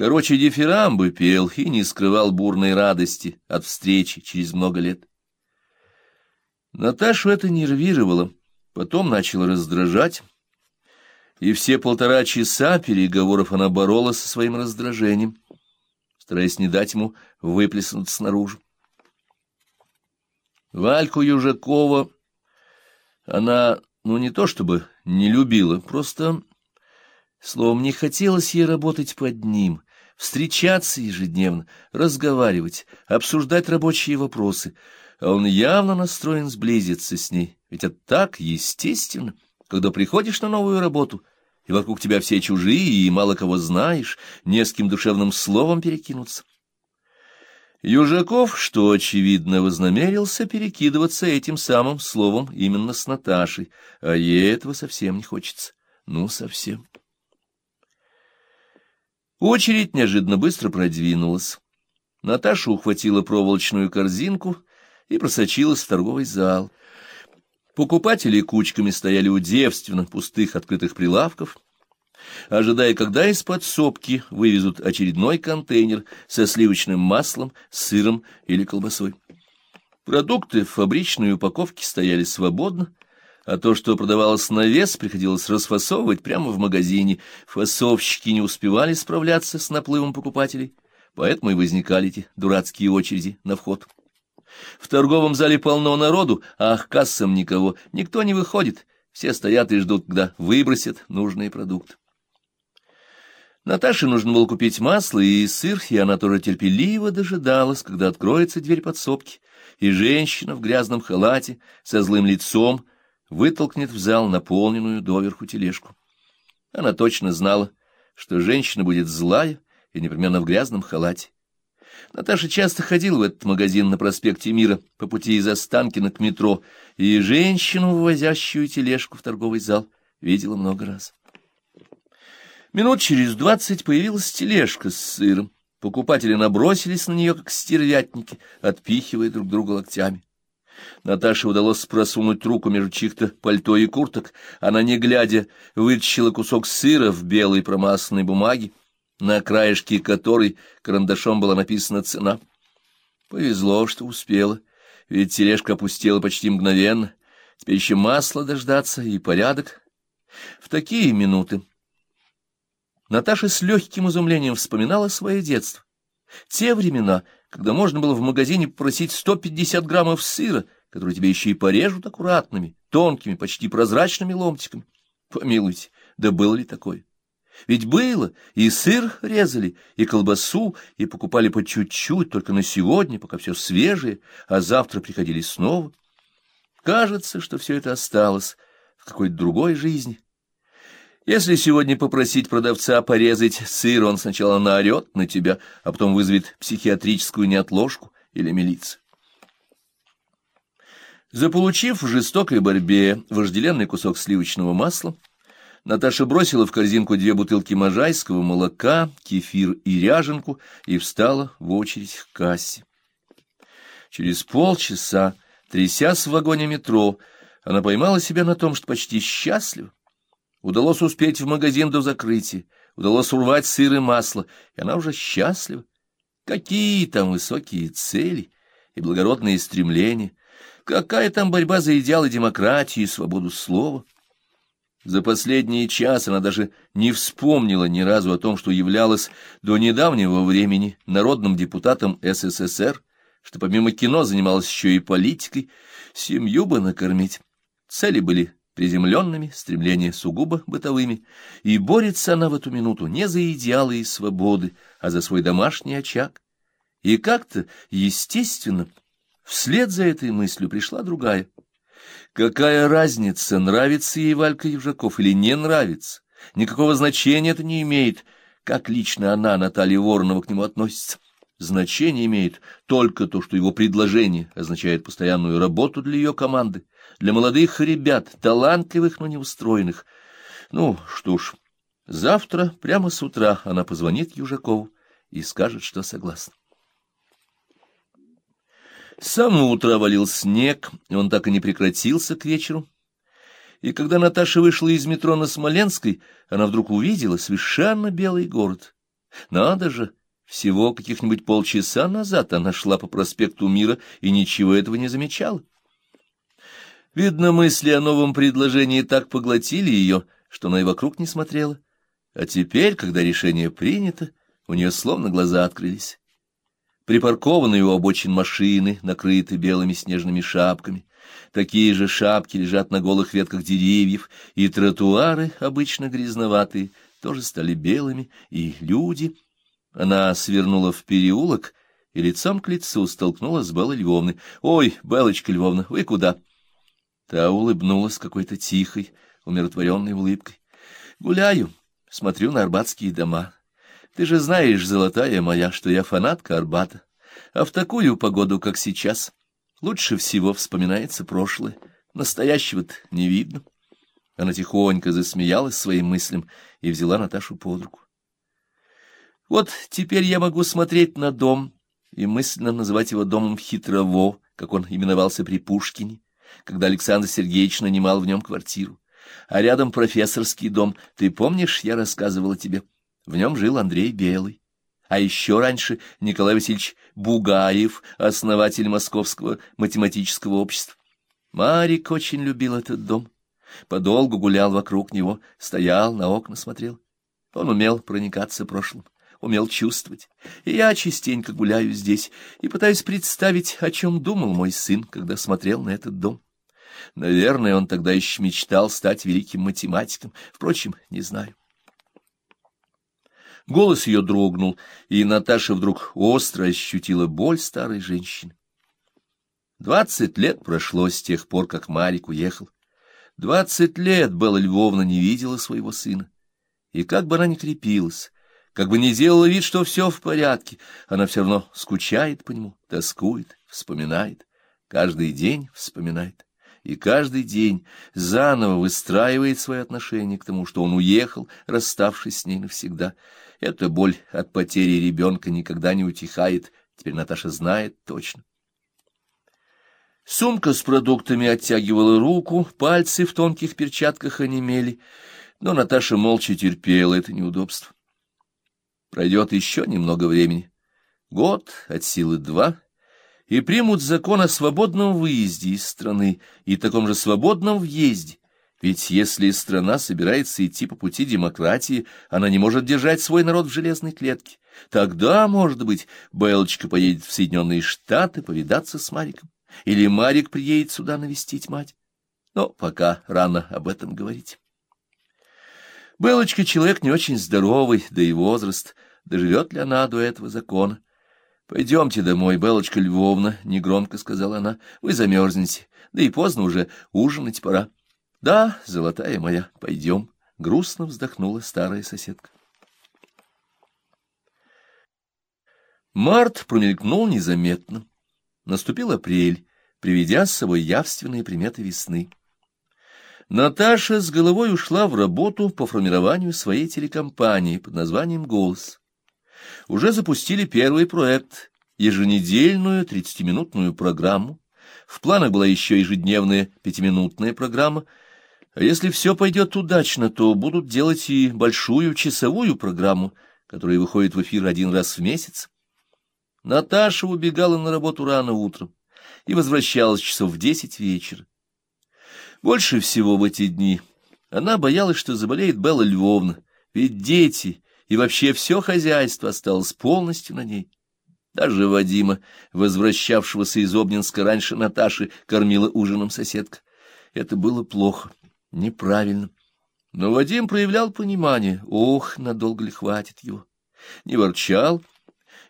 Короче, дифирамбы пел и не скрывал бурной радости от встречи через много лет. Наташу это нервировало, потом начало раздражать, и все полтора часа переговоров она боролась со своим раздражением, стараясь не дать ему выплеснуться снаружи. Вальку Южакова она, ну, не то чтобы не любила, просто, словом, не хотелось ей работать под ним, встречаться ежедневно, разговаривать, обсуждать рабочие вопросы, а он явно настроен сблизиться с ней, ведь это так естественно, когда приходишь на новую работу, и вокруг тебя все чужие, и мало кого знаешь, не с кем душевным словом перекинуться. Южаков, что очевидно, вознамерился перекидываться этим самым словом именно с Наташей, а ей этого совсем не хочется. Ну, совсем. Очередь неожиданно быстро продвинулась. Наташа ухватила проволочную корзинку и просочилась в торговый зал. Покупатели кучками стояли у девственно пустых открытых прилавков, ожидая, когда из подсобки вывезут очередной контейнер со сливочным маслом, сыром или колбасой. Продукты в фабричной упаковке стояли свободно, а то, что продавалось на вес, приходилось расфасовывать прямо в магазине. Фасовщики не успевали справляться с наплывом покупателей, поэтому и возникали эти дурацкие очереди на вход. В торговом зале полно народу, а к кассам никого, никто не выходит, все стоят и ждут, когда выбросят нужные продукты. Наташе нужно было купить масло и сыр, и она тоже терпеливо дожидалась, когда откроется дверь подсобки, и женщина в грязном халате со злым лицом вытолкнет в зал наполненную доверху тележку. Она точно знала, что женщина будет злая и непременно в грязном халате. Наташа часто ходила в этот магазин на проспекте Мира по пути из Останкина к метро, и женщину, вывозящую тележку в торговый зал, видела много раз. Минут через двадцать появилась тележка с сыром. Покупатели набросились на нее, как стервятники, отпихивая друг друга локтями. Наташе удалось просунуть руку между чьих-то пальто и курток. Она, не глядя, вытащила кусок сыра в белой промасленной бумаге, на краешке которой карандашом была написана цена. Повезло, что успела, ведь тележка опустела почти мгновенно. Теперь еще масло дождаться и порядок. В такие минуты Наташа с легким изумлением вспоминала свое детство. Те времена, когда можно было в магазине попросить 150 граммов сыра, которые тебе еще и порежут аккуратными, тонкими, почти прозрачными ломтиками. Помилуйте, да было ли такое? Ведь было, и сыр резали, и колбасу, и покупали по чуть-чуть, только на сегодня, пока все свежее, а завтра приходили снова. Кажется, что все это осталось в какой-то другой жизни, если сегодня попросить продавца порезать сыр, он сначала наорет на тебя, а потом вызовет психиатрическую неотложку или милицию. Заполучив в жестокой борьбе вожделенный кусок сливочного масла, Наташа бросила в корзинку две бутылки можайского молока, кефир и ряженку и встала в очередь к кассе. Через полчаса, трясясь в вагоне метро, она поймала себя на том, что почти счастлива. Удалось успеть в магазин до закрытия, удалось урвать сыр и масло, и она уже счастлива. Какие там высокие цели и благородные стремления, какая там борьба за идеалы демократии и свободу слова. За последний час она даже не вспомнила ни разу о том, что являлась до недавнего времени народным депутатом СССР, что помимо кино занималась еще и политикой, семью бы накормить. Цели были приземленными, стремления сугубо бытовыми, и борется она в эту минуту не за идеалы и свободы, а за свой домашний очаг. И как-то, естественно, вслед за этой мыслью пришла другая. Какая разница, нравится ей Валька Евжаков или не нравится? Никакого значения это не имеет, как лично она, Наталья Воронова, к нему относится. Значение имеет только то, что его предложение означает постоянную работу для ее команды, для молодых ребят, талантливых, но неустроенных. Ну, что ж, завтра, прямо с утра, она позвонит Южакову и скажет, что согласна. С самого утра валил снег, и он так и не прекратился к вечеру. И когда Наташа вышла из метро на Смоленской, она вдруг увидела совершенно белый город — Надо же, всего каких-нибудь полчаса назад она шла по проспекту Мира и ничего этого не замечала. Видно, мысли о новом предложении так поглотили ее, что она и вокруг не смотрела. А теперь, когда решение принято, у нее словно глаза открылись. Припаркованные у обочин машины, накрыты белыми снежными шапками. Такие же шапки лежат на голых ветках деревьев, и тротуары, обычно грязноватые, тоже стали белыми, и люди... Она свернула в переулок и лицом к лицу столкнулась с Беллой Львовной. «Ой, Белочка Львовна, вы куда?» Та улыбнулась какой-то тихой, умиротворенной улыбкой. «Гуляю, смотрю на арбатские дома. Ты же знаешь, золотая моя, что я фанатка Арбата. А в такую погоду, как сейчас, лучше всего вспоминается прошлое. Настоящего-то не видно». Она тихонько засмеялась своим мыслям и взяла Наташу под руку. «Вот теперь я могу смотреть на дом» и мысленно называть его домом Хитрово, как он именовался при Пушкине когда Александр Сергеевич нанимал в нем квартиру. А рядом профессорский дом. Ты помнишь, я рассказывала тебе? В нем жил Андрей Белый. А еще раньше Николай Васильевич Бугаев, основатель Московского математического общества. Марик очень любил этот дом. Подолгу гулял вокруг него, стоял, на окна смотрел. Он умел проникаться прошлым, умел чувствовать. И я частенько гуляю здесь и пытаюсь представить, о чем думал мой сын, когда смотрел на этот дом. Наверное, он тогда еще мечтал стать великим математиком. Впрочем, не знаю. Голос ее дрогнул, и Наташа вдруг остро ощутила боль старой женщины. Двадцать лет прошло с тех пор, как Марик уехал. Двадцать лет Белла Львовна не видела своего сына. И как бы она ни крепилась, как бы ни делала вид, что все в порядке, она все равно скучает по нему, тоскует, вспоминает, каждый день вспоминает и каждый день заново выстраивает свои отношения к тому, что он уехал, расставшись с ней навсегда. Эта боль от потери ребенка никогда не утихает, теперь Наташа знает точно. Сумка с продуктами оттягивала руку, пальцы в тонких перчатках онемели, но Наташа молча терпела это неудобство. Пройдет еще немного времени. Год, от силы два — и примут закон о свободном выезде из страны и таком же свободном въезде. Ведь если страна собирается идти по пути демократии, она не может держать свой народ в железной клетке. Тогда, может быть, Белочка поедет в Соединенные Штаты повидаться с Мариком. Или Марик приедет сюда навестить мать. Но пока рано об этом говорить. Белочка человек не очень здоровый, да и возраст. Доживет ли она до этого закона? Пойдемте домой, Белочка Львовна, — негромко сказала она, — вы замерзнете, да и поздно уже, ужинать пора. — Да, золотая моя, пойдем, — грустно вздохнула старая соседка. Март промелькнул незаметно. Наступил апрель, приведя с собой явственные приметы весны. Наташа с головой ушла в работу по формированию своей телекомпании под названием «Голос» уже запустили первый проект, еженедельную тридцатиминутную программу. В планах была еще ежедневная пятиминутная программа. А если все пойдет удачно, то будут делать и большую часовую программу, которая выходит в эфир один раз в месяц. Наташа убегала на работу рано утром и возвращалась часов в десять вечера. Больше всего в эти дни она боялась, что заболеет Белла Львовна, ведь дети и вообще все хозяйство осталось полностью на ней. Даже Вадима, возвращавшегося из Обнинска раньше Наташи, кормила ужином соседка. Это было плохо, неправильно. Но Вадим проявлял понимание. Ох, надолго ли хватит его. Не ворчал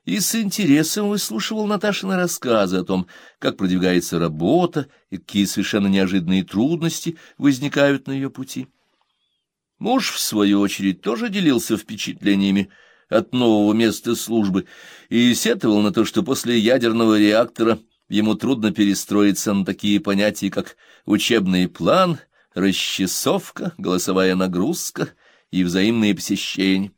и с интересом выслушивал Наташины рассказы о том, как продвигается работа и какие совершенно неожиданные трудности возникают на ее пути. Муж, в свою очередь, тоже делился впечатлениями от нового места службы и сетовал на то, что после ядерного реактора ему трудно перестроиться на такие понятия, как учебный план, расчесовка, голосовая нагрузка и взаимные посещения.